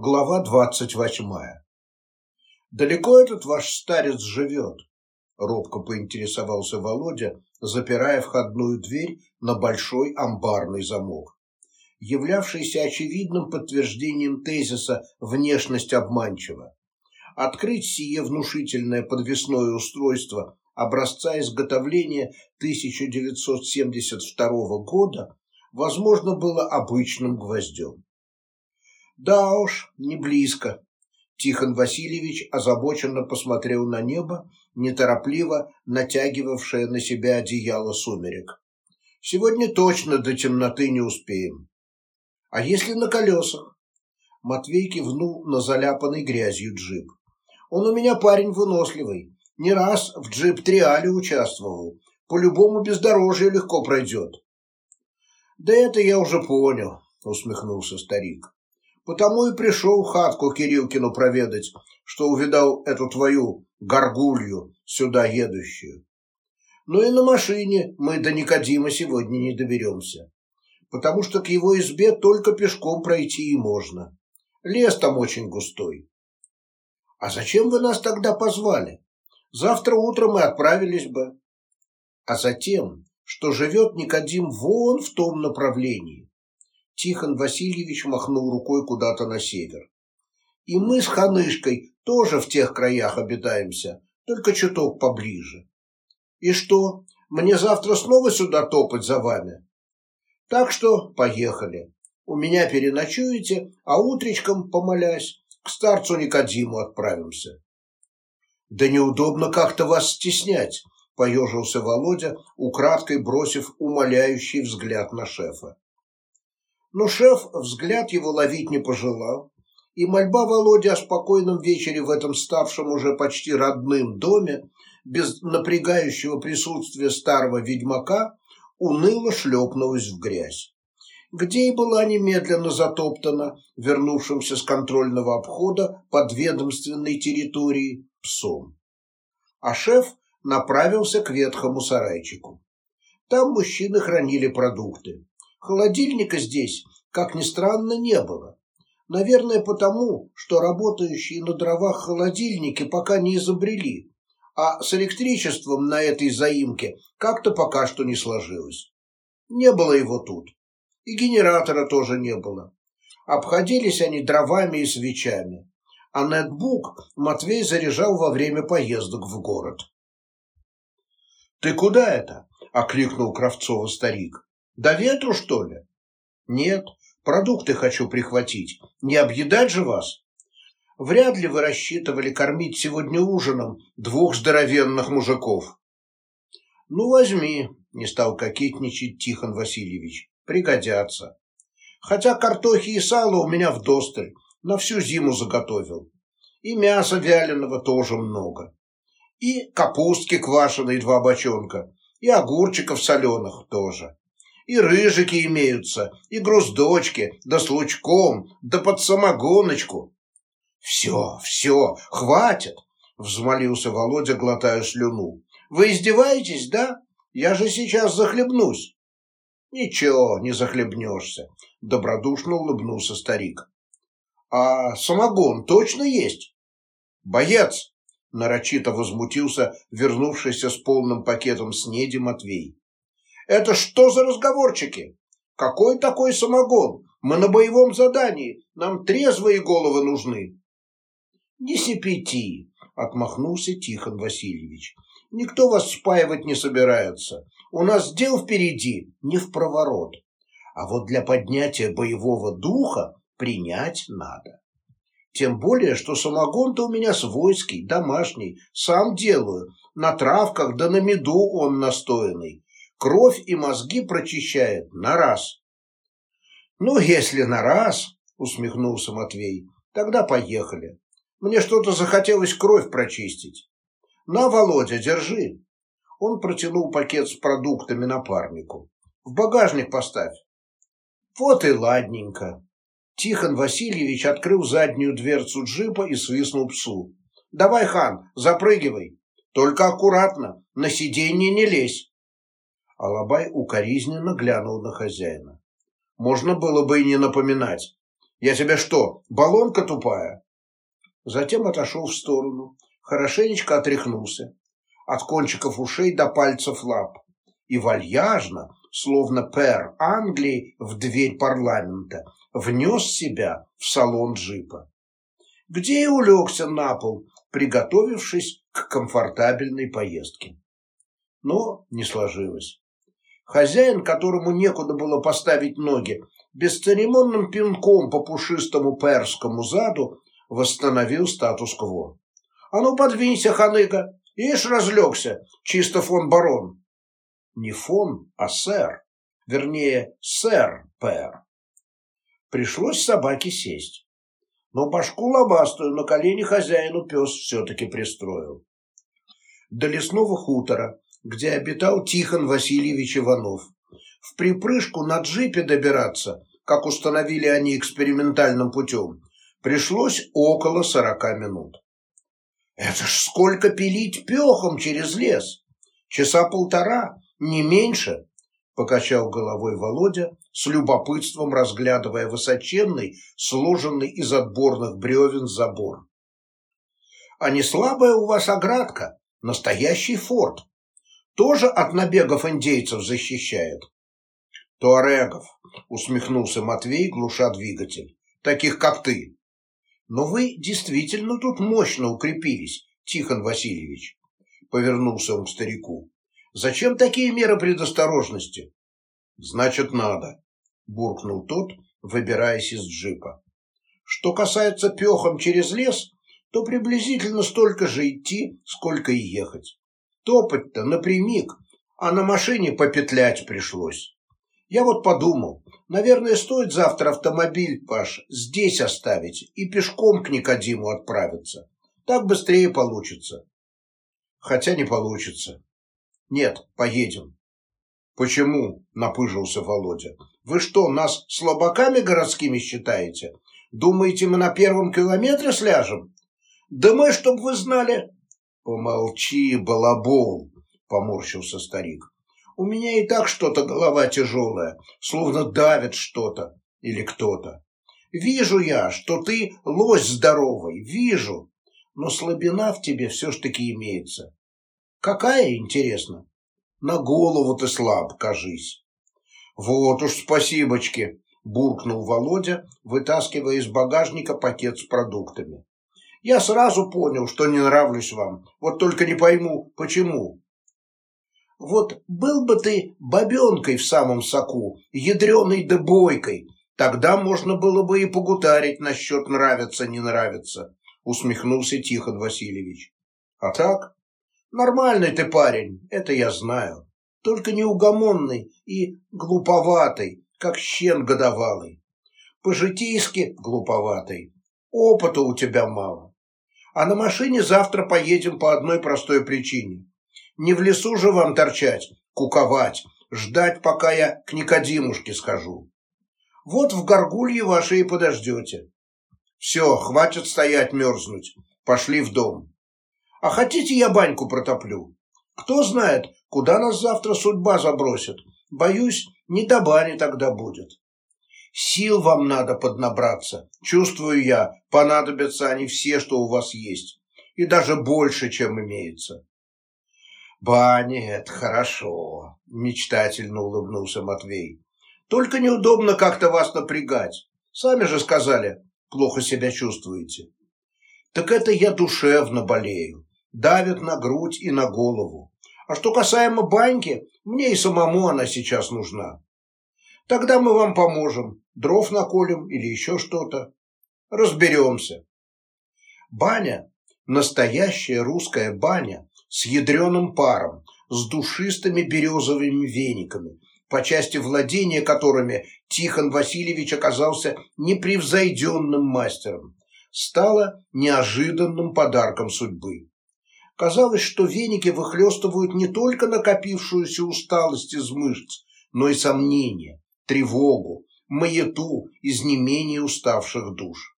Глава двадцать восьмая. «Далеко этот ваш старец живет?» – робко поинтересовался Володя, запирая входную дверь на большой амбарный замок, являвшийся очевидным подтверждением тезиса «внешность обманчива». Открыть сие внушительное подвесное устройство образца изготовления 1972 года возможно было обычным гвоздем. Да уж, не близко. Тихон Васильевич озабоченно посмотрел на небо, неторопливо натягивавшее на себя одеяло сумерек. Сегодня точно до темноты не успеем. А если на колесах? Матвей кивнул на заляпанный грязью джип. Он у меня парень выносливый. Не раз в джип-триале участвовал. По-любому бездорожье легко пройдет. Да это я уже понял, усмехнулся старик. Потому и пришел хатку Кирилкину проведать, что увидал эту твою горгулью сюда едущую. Но и на машине мы до Никодима сегодня не доберемся, потому что к его избе только пешком пройти и можно. Лес там очень густой. А зачем вы нас тогда позвали? Завтра утром мы отправились бы. А затем, что живет Никодим вон в том направлении. Тихон Васильевич махнул рукой куда-то на север. И мы с Ханышкой тоже в тех краях обитаемся, только чуток поближе. И что, мне завтра снова сюда топать за вами? Так что поехали. У меня переночуете, а утречком, помолясь, к старцу Никодиму отправимся. Да неудобно как-то вас стеснять, поежился Володя, украдкой бросив умоляющий взгляд на шефа. Но шеф взгляд его ловить не пожелал, и мольба Володи о спокойном вечере в этом ставшем уже почти родным доме, без напрягающего присутствия старого ведьмака, уныло шлепнулась в грязь, где и была немедленно затоптана вернувшимся с контрольного обхода подведомственной территории псом. А шеф направился к ветхому сарайчику. Там мужчины хранили продукты. Холодильника здесь, как ни странно, не было. Наверное, потому, что работающие на дровах холодильники пока не изобрели, а с электричеством на этой заимке как-то пока что не сложилось. Не было его тут. И генератора тоже не было. Обходились они дровами и свечами. А нетбук Матвей заряжал во время поездок в город. «Ты куда это?» – окликнул Кравцова старик. До ветру, что ли? Нет, продукты хочу прихватить. Не объедать же вас? Вряд ли вы рассчитывали кормить сегодня ужином двух здоровенных мужиков. Ну, возьми, не стал кокетничать Тихон Васильевич. Пригодятся. Хотя картохи и сало у меня вдосталь, на всю зиму заготовил. И мяса вяленого тоже много. И капустки квашеной два бочонка, и огурчиков соленых тоже и рыжики имеются, и груздочки, да с лучком, да под самогоночку. Все, все, хватит, взмолился Володя, глотая слюну. Вы издеваетесь, да? Я же сейчас захлебнусь. Ничего, не захлебнешься, добродушно улыбнулся старик. А самогон точно есть? Боец, нарочито возмутился вернувшийся с полным пакетом снеди Матвей. Это что за разговорчики? Какой такой самогон? Мы на боевом задании. Нам трезвые головы нужны. Не сипяти, отмахнулся Тихон Васильевич. Никто вас спаивать не собирается. У нас дел впереди, не в проворот. А вот для поднятия боевого духа принять надо. Тем более, что самогон-то у меня свойский, домашний, сам делаю. На травках да на меду он настоянный кровь и мозги прочищает на раз. Ну, если на раз, усмехнулся Матвей, тогда поехали. Мне что-то захотелось кровь прочистить. На, Володя, держи. Он протянул пакет с продуктами напарнику. В багажник поставь. Вот и ладненько. Тихон Васильевич открыл заднюю дверцу джипа и свистнул псу. «Давай, хан, запрыгивай. Только аккуратно, на сиденье не лезь». Алабай укоризненно глянул на хозяина. Можно было бы и не напоминать. Я тебе что, баллонка тупая? Затем отошел в сторону, хорошенечко отряхнулся, от кончиков ушей до пальцев лап, и вальяжно, словно пэр Англии в дверь парламента, внес себя в салон джипа, где и улегся на пол, приготовившись к комфортабельной поездке. Но не сложилось. Хозяин, которому некуда было поставить ноги, бесцеремонным пинком по пушистому перскому заду восстановил статус-кво. «А ну, подвинься, ханыга! Ишь, разлегся, чисто фон барон!» Не фон, а сэр. Вернее, сэр Пэр. Пришлось собаке сесть. Но башку лобастую на колени хозяину пес все-таки пристроил. До лесного хутора, где обитал Тихон Васильевич Иванов. В припрыжку на джипе добираться, как установили они экспериментальным путем, пришлось около сорока минут. Это ж сколько пилить пехом через лес! Часа полтора, не меньше, покачал головой Володя, с любопытством разглядывая высоченный, сложенный из отборных бревен забор. А не слабая у вас оградка, настоящий форт тоже от набегов индейцев защищает? Туарегов, усмехнулся Матвей, глуша двигатель. Таких, как ты. Но вы действительно тут мощно укрепились, Тихон Васильевич. Повернулся он к старику. Зачем такие меры предосторожности? Значит, надо, буркнул тот, выбираясь из джипа. Что касается пехом через лес, то приблизительно столько же идти, сколько и ехать. Топать-то напрямик, а на машине попетлять пришлось. Я вот подумал, наверное, стоит завтра автомобиль, Паш, здесь оставить и пешком к Никодиму отправиться. Так быстрее получится. Хотя не получится. Нет, поедем. Почему? Напыжился Володя. Вы что, нас слабаками городскими считаете? Думаете, мы на первом километре сляжем? Да мы, чтоб вы знали, «Помолчи, балабол!» — поморщился старик. «У меня и так что-то голова тяжелая, словно давит что-то или кто-то. Вижу я, что ты лось здоровый, вижу, но слабина в тебе все ж таки имеется. Какая, интересно? На голову ты слаб, кажись». «Вот уж спасибочки!» — буркнул Володя, вытаскивая из багажника пакет с продуктами. Я сразу понял, что не нравлюсь вам. Вот только не пойму, почему. Вот был бы ты бабенкой в самом соку, ядреной да бойкой, тогда можно было бы и погутарить насчет нравится-не нравится, усмехнулся Тихон Васильевич. А так? Нормальный ты парень, это я знаю. Только неугомонный и глуповатый, как щен годовалый. По-житейски глуповатый. Опыта у тебя мало. А на машине завтра поедем по одной простой причине. Не в лесу же вам торчать, куковать, ждать, пока я к Никодимушке скажу. Вот в горгулье ваши и подождете. Все, хватит стоять мерзнуть. Пошли в дом. А хотите, я баньку протоплю? Кто знает, куда нас завтра судьба забросит. Боюсь, не до бани тогда будет. Сил вам надо поднабраться. Чувствую я, понадобятся они все, что у вас есть. И даже больше, чем имеется. Баня — это хорошо, мечтательно улыбнулся Матвей. Только неудобно как-то вас напрягать. Сами же сказали, плохо себя чувствуете. Так это я душевно болею. Давит на грудь и на голову. А что касаемо баньки, мне и самому она сейчас нужна. Тогда мы вам поможем, дров наколем или еще что-то. Разберемся. Баня – настоящая русская баня с ядреным паром, с душистыми березовыми вениками, по части владения которыми Тихон Васильевич оказался непревзойденным мастером, стала неожиданным подарком судьбы. Казалось, что веники выхлестывают не только накопившуюся усталость из мышц, но и сомнения, тревогу, маяту из не менее уставших душ.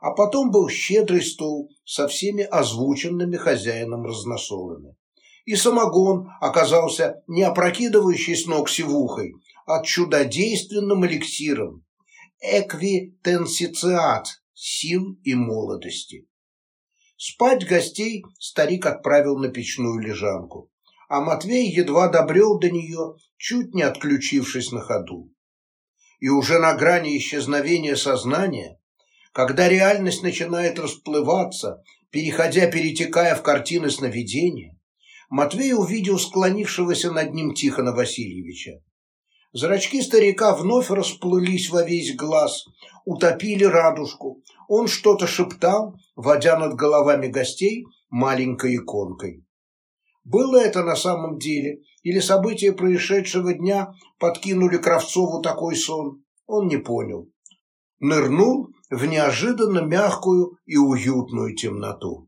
А потом был щедрый стол со всеми озвученными хозяином разносолами. И самогон оказался не опрокидывающий с ног сивухой, а чудодейственным эликсиром. эквитенсициат сил и молодости. Спать гостей старик отправил на печную лежанку, а Матвей едва добрел до нее, чуть не отключившись на ходу. И уже на грани исчезновения сознания, когда реальность начинает расплываться, переходя, перетекая в картины сновидения, Матвей увидел склонившегося над ним Тихона Васильевича. Зрачки старика вновь расплылись во весь глаз, утопили радужку. Он что-то шептал, водя над головами гостей маленькой иконкой. Было это на самом деле, или события происшедшего дня подкинули Кравцову такой сон, он не понял. Нырнул в неожиданно мягкую и уютную темноту.